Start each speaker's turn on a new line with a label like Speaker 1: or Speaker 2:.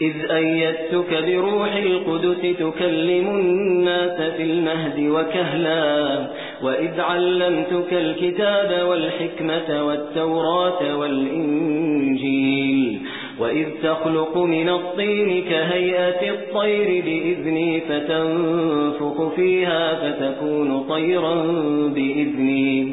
Speaker 1: إذ أيدتك بروح القدس تكلم الناس في المهد وكهلا وإذ علمتك الكتاب والحكمة والتوراة والإنجيل وإذ تخلق من الطين كهيئة الطير بإذني فتنفق فيها فتكون طيرا بإذني.